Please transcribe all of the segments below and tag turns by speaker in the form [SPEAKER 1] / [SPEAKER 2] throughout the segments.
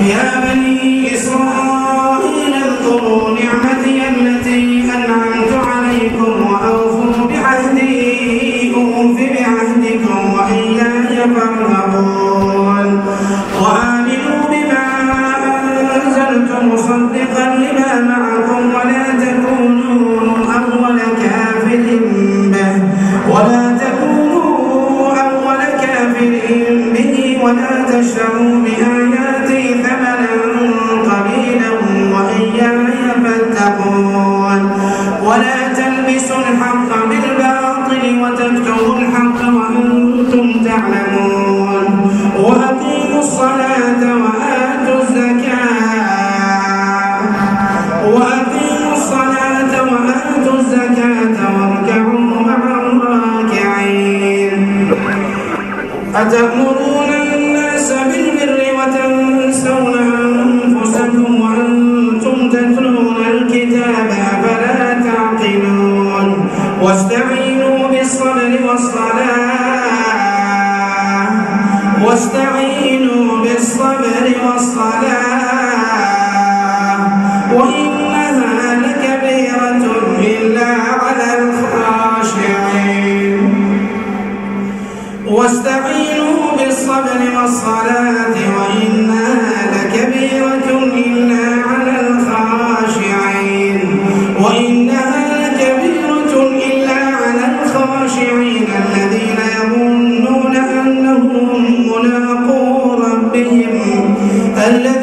[SPEAKER 1] Yeah. ملاقو ربهم الذي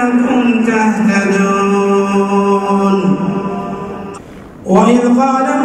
[SPEAKER 1] لعلكم تهتدون. وإذ قال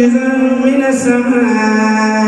[SPEAKER 1] رجزا من السماء.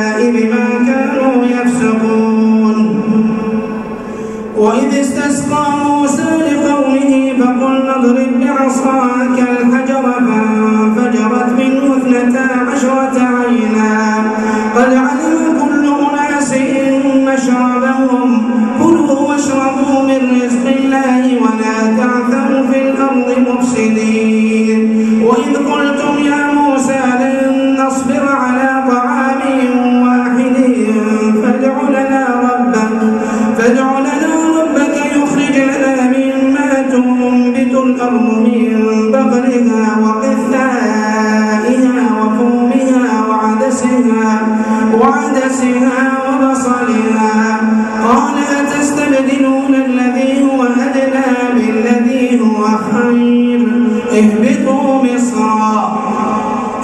[SPEAKER 1] اهبطوا مصرا.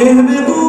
[SPEAKER 1] اهبطوا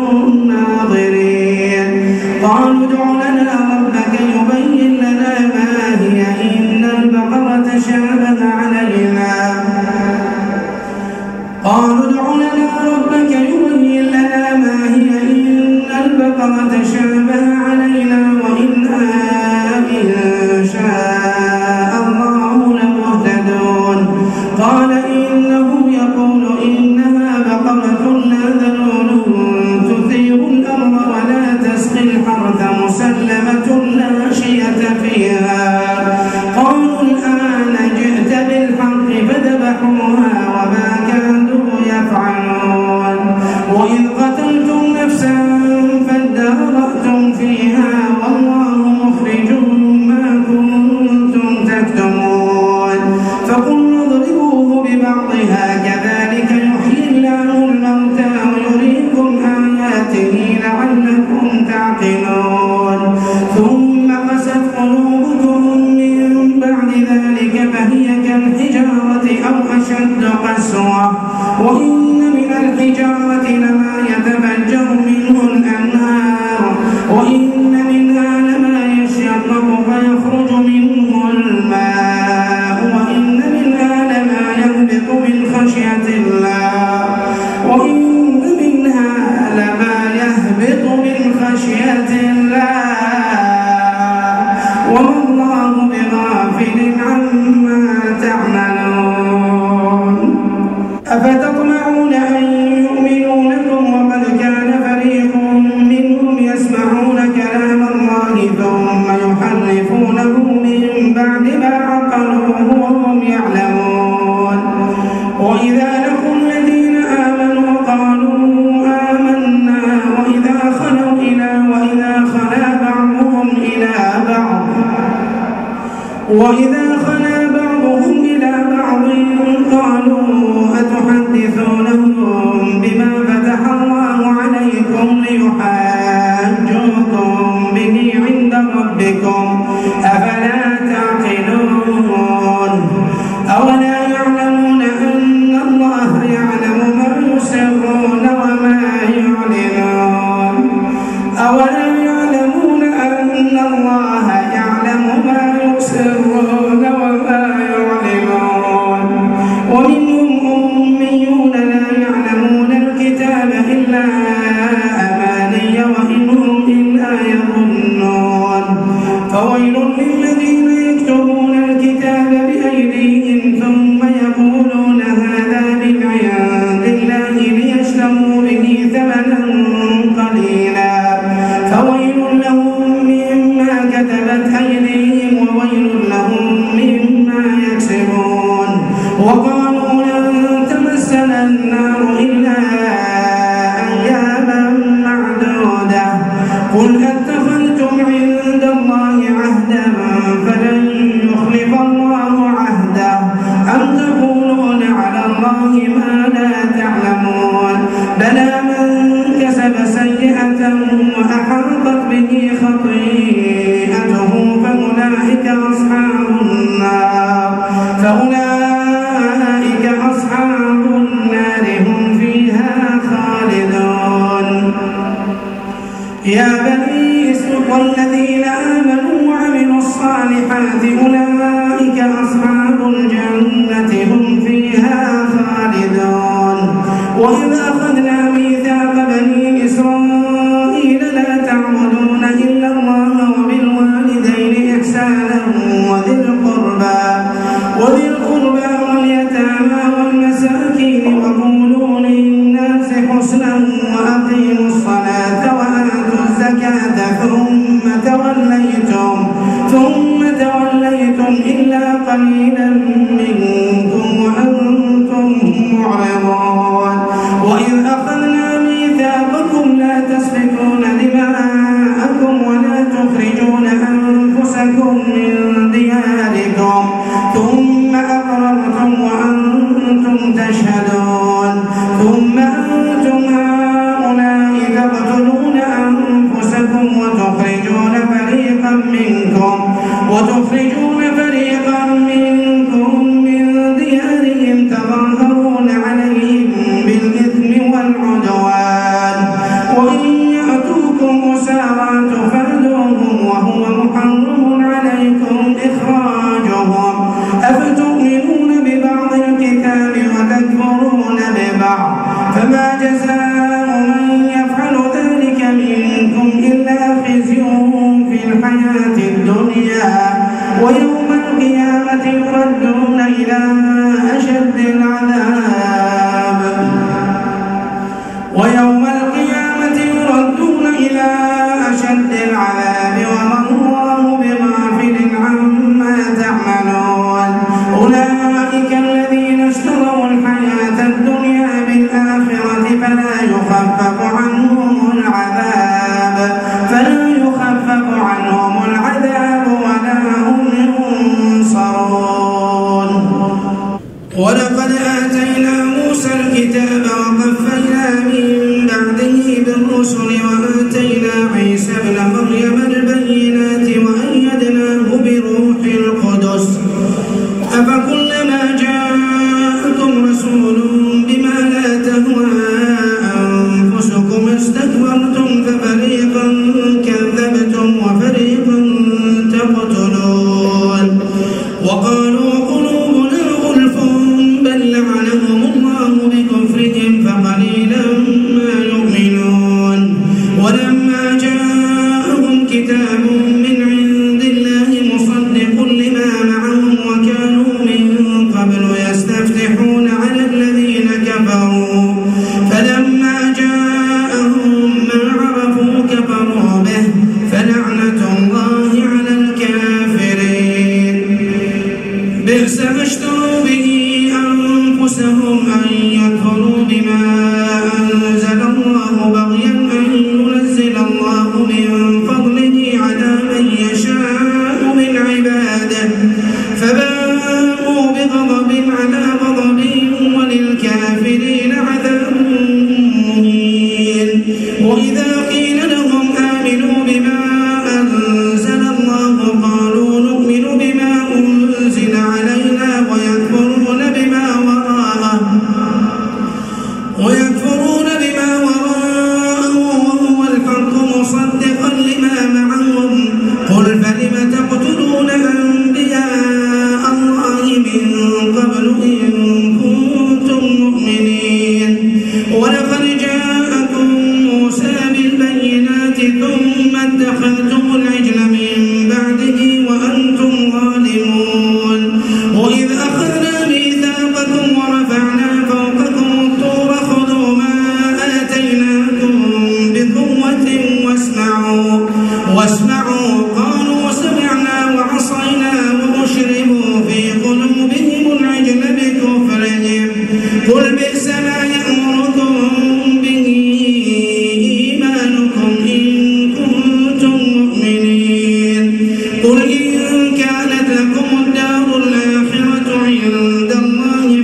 [SPEAKER 1] تسر الناظرين. قالوا ادع A verdade I wanna العالمين ولقد آتينا موسى الكتاب وقفينا من بعده بالرسل كلمة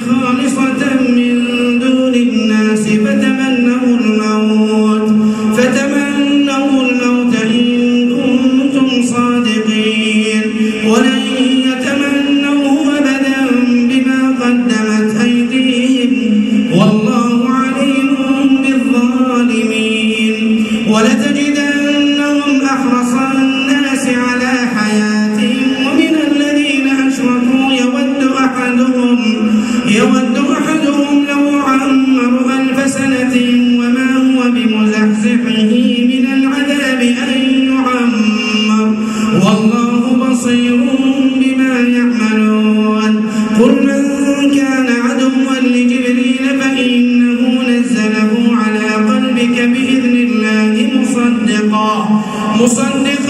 [SPEAKER 1] Christmas الله مصنف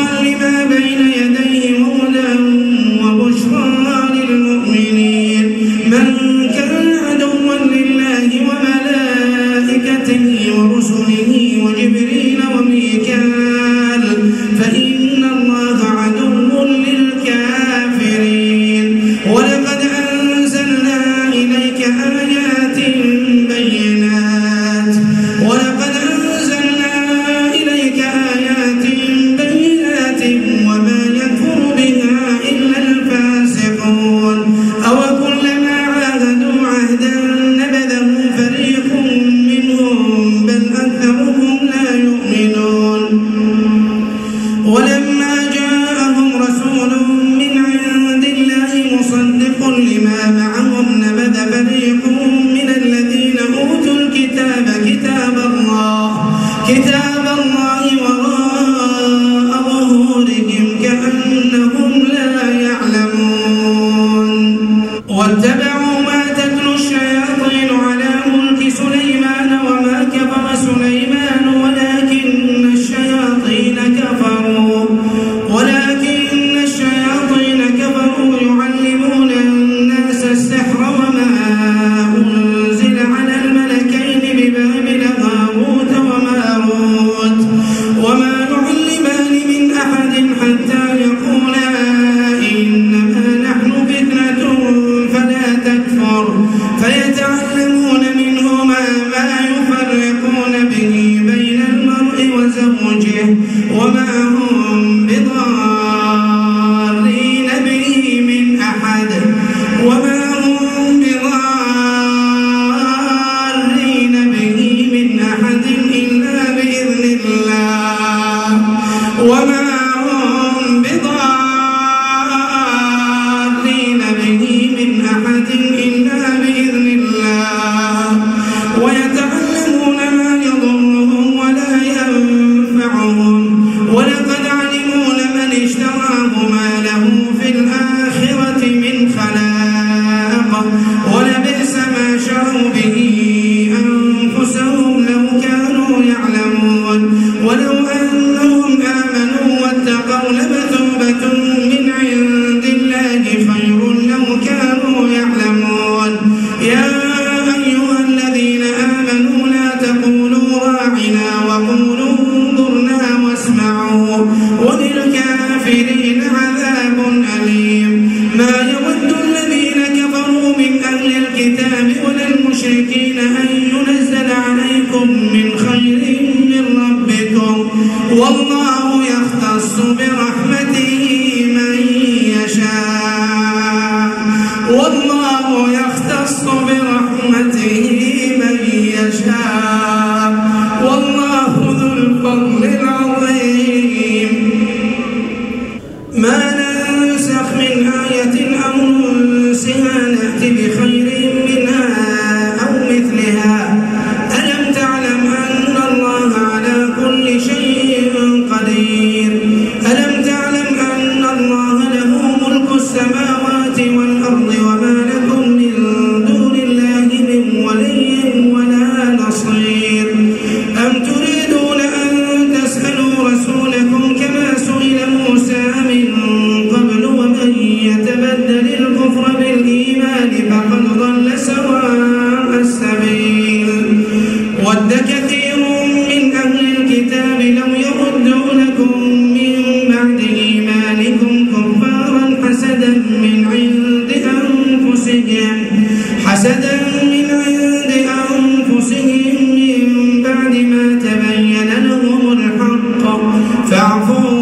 [SPEAKER 1] لا يفرقون به بين المرء وزوجه وما Sinan Estavam